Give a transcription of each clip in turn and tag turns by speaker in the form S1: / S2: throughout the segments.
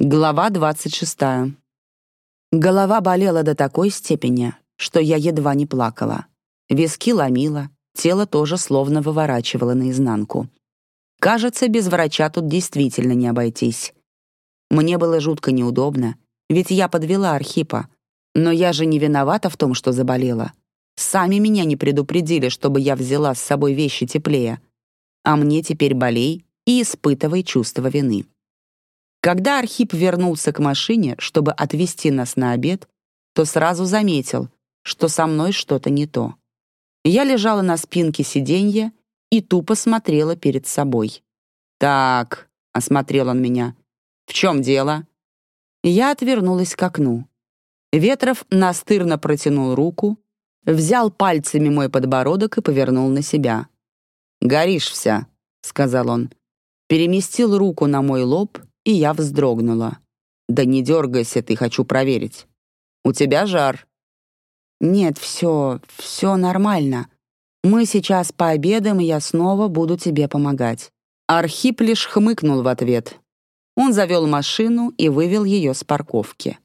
S1: Глава 26. Голова болела до такой степени, что я едва не плакала. Виски ломила, тело тоже словно выворачивало наизнанку. Кажется, без врача тут действительно не обойтись. Мне было жутко неудобно, ведь я подвела Архипа. Но я же не виновата в том, что заболела. Сами меня не предупредили, чтобы я взяла с собой вещи теплее. А мне теперь болей и испытывай чувство вины. Когда Архип вернулся к машине, чтобы отвезти нас на обед, то сразу заметил, что со мной что-то не то. Я лежала на спинке сиденья и тупо смотрела перед собой. «Так», — осмотрел он меня, — «в чем дело?» Я отвернулась к окну. Ветров настырно протянул руку, взял пальцами мой подбородок и повернул на себя. «Горишь вся», — сказал он. Переместил руку на мой лоб и я вздрогнула. «Да не дергайся ты, хочу проверить. У тебя жар». «Нет, все, все нормально. Мы сейчас пообедаем, и я снова буду тебе помогать». Архип лишь хмыкнул в ответ. Он завел машину и вывел ее с парковки.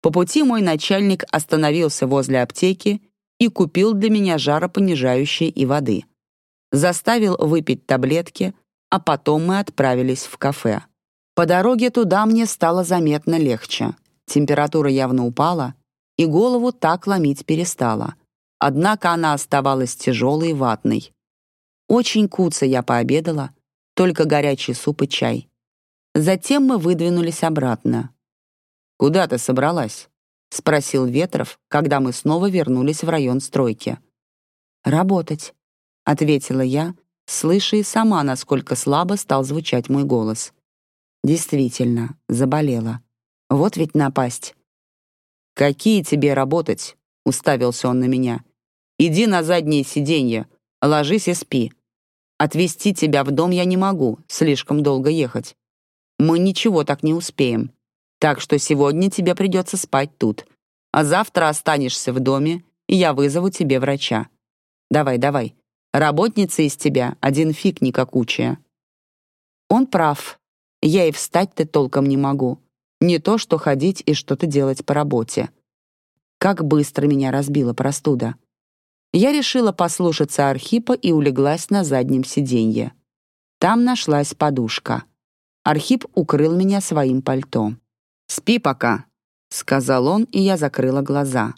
S1: По пути мой начальник остановился возле аптеки и купил для меня жаропонижающие и воды. Заставил выпить таблетки, а потом мы отправились в кафе. По дороге туда мне стало заметно легче. Температура явно упала, и голову так ломить перестала. Однако она оставалась тяжелой и ватной. Очень куца я пообедала, только горячий суп и чай. Затем мы выдвинулись обратно. «Куда ты собралась?» — спросил Ветров, когда мы снова вернулись в район стройки. «Работать», — ответила я, слыша и сама, насколько слабо стал звучать мой голос. Действительно, заболела. Вот ведь напасть. «Какие тебе работать?» — уставился он на меня. «Иди на заднее сиденье, ложись и спи. Отвезти тебя в дом я не могу, слишком долго ехать. Мы ничего так не успеем. Так что сегодня тебе придется спать тут. А завтра останешься в доме, и я вызову тебе врача. Давай, давай. Работница из тебя один фиг никакучая». Он прав. Я и встать-то толком не могу. Не то, что ходить и что-то делать по работе. Как быстро меня разбила простуда. Я решила послушаться Архипа и улеглась на заднем сиденье. Там нашлась подушка. Архип укрыл меня своим пальто. «Спи пока», — сказал он, и я закрыла глаза.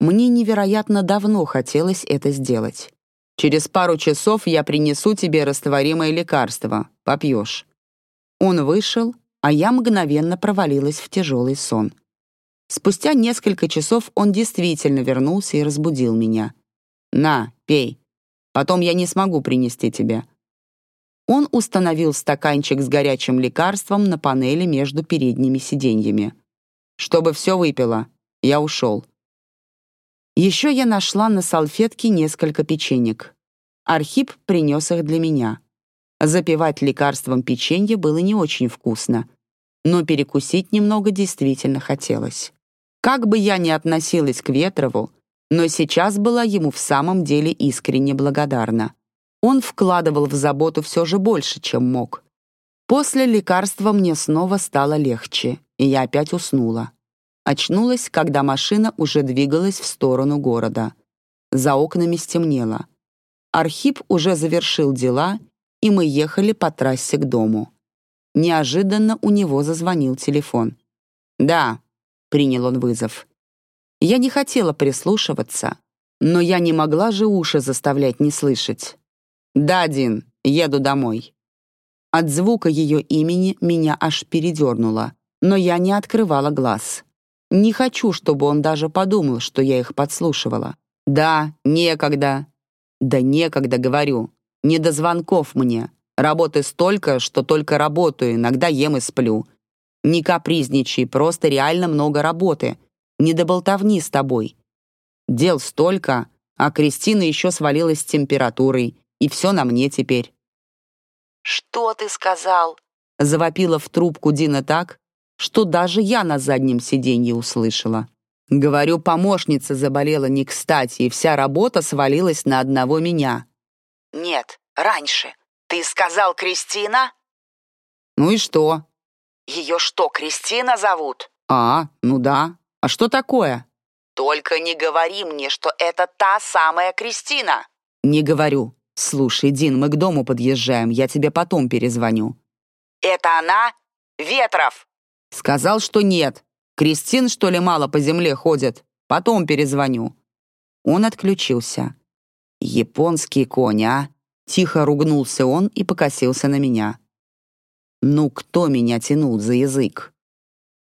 S1: Мне невероятно давно хотелось это сделать. «Через пару часов я принесу тебе растворимое лекарство. Попьешь. Он вышел, а я мгновенно провалилась в тяжелый сон. Спустя несколько часов он действительно вернулся и разбудил меня. «На, пей. Потом я не смогу принести тебе». Он установил стаканчик с горячим лекарством на панели между передними сиденьями. «Чтобы все выпила, я ушел». Еще я нашла на салфетке несколько печенек. Архип принес их для меня. Запивать лекарством печенье было не очень вкусно, но перекусить немного действительно хотелось. Как бы я ни относилась к Ветрову, но сейчас была ему в самом деле искренне благодарна. Он вкладывал в заботу все же больше, чем мог. После лекарства мне снова стало легче, и я опять уснула. Очнулась, когда машина уже двигалась в сторону города. За окнами стемнело. Архип уже завершил дела и мы ехали по трассе к дому. Неожиданно у него зазвонил телефон. «Да», — принял он вызов. Я не хотела прислушиваться, но я не могла же уши заставлять не слышать. «Да, Дин, еду домой». От звука ее имени меня аж передернуло, но я не открывала глаз. Не хочу, чтобы он даже подумал, что я их подслушивала. «Да, некогда». «Да некогда, говорю. Не до звонков мне. Работы столько, что только работаю, иногда ем и сплю. Не капризничай, просто реально много работы. Не до болтовни с тобой. Дел столько, а Кристина еще свалилась с температурой, и все на мне теперь.
S2: «Что ты сказал?»
S1: — завопила в трубку Дина так, что даже я на заднем сиденье услышала. Говорю, помощница заболела не кстати, и вся работа свалилась на одного меня.
S2: «Нет, раньше. Ты сказал Кристина?»
S1: «Ну и что?»
S2: Ее что, Кристина зовут?
S1: А, ну да. А что такое?
S2: Только не говори мне, что это та самая Кристина.
S1: Не говорю. Слушай, Дин, мы к дому подъезжаем, я тебе потом перезвоню.
S2: Это она? Ветров.
S1: Сказал, что нет. Кристин, что ли, мало по земле ходит? Потом перезвоню. Он отключился. Японский конь, а? Тихо ругнулся он и покосился на меня. Ну, кто меня тянул за язык?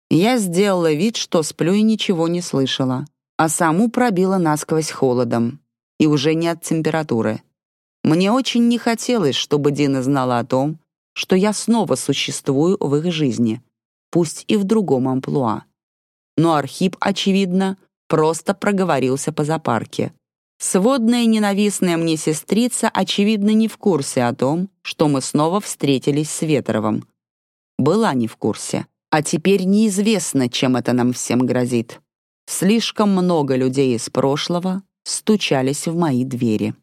S1: Я сделала вид, что сплю и ничего не слышала, а саму пробила насквозь холодом. И уже не от температуры. Мне очень не хотелось, чтобы Дина знала о том, что я снова существую в их жизни, пусть и в другом амплуа. Но Архип, очевидно, просто проговорился по запарке. Сводная ненавистная мне сестрица, очевидно, не в курсе о том, что мы снова встретились с Ветровым. Была не в курсе. А теперь неизвестно, чем это нам всем грозит. Слишком много людей из прошлого стучались в мои двери.